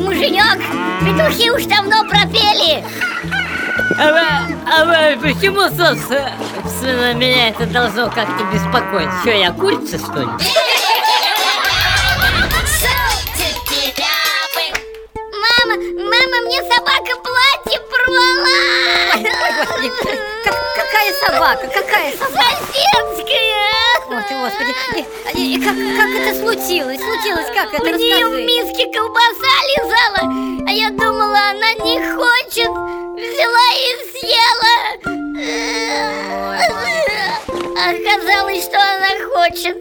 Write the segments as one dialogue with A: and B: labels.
A: муженек, петухи уж давно пропели. А вы, а вы почему, собственно, меня это должно как-то беспокоить? Что, я курица, что ли?
B: Мама, мама, мне собака платье порвала!
C: Какая собака? Какая собака?
B: Соседская!
C: Ой, ты, господи, и, и как, как это случилось? Случилось как это?
B: У нее в миске колбаса лизала, а я думала, она не хочет. Взяла и съела. Оказалось, что она хочет.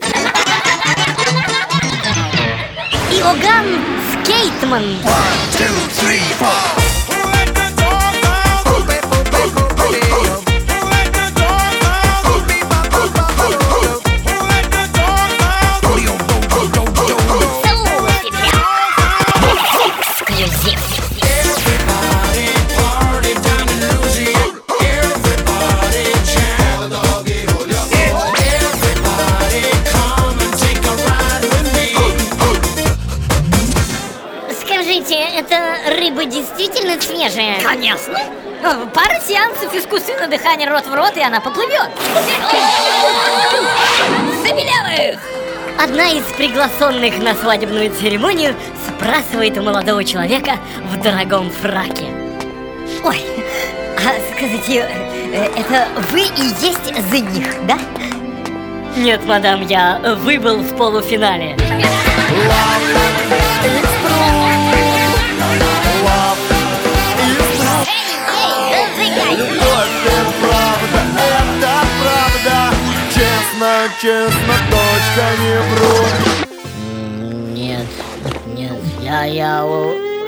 C: Иоганн Скейтман.
B: Эксклюзив. Эта рыба действительно свежая?
C: Конечно. Э, Пара сеансов искусственного дыхания рот в рот, и она поплывет. Забелявых! Одна из приглашенных на свадебную церемонию спрашивает у молодого человека в дорогом фраке. Ой, а скажите, э, это вы и есть жених, да? Нет, мадам, я выбыл в полуфинале.
D: Любовь Честно, точка не вру
A: Нет, нет, я, я,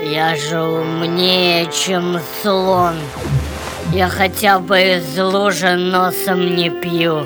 A: я же умнее, чем слон. Я хотя бы из лужи носом не пью.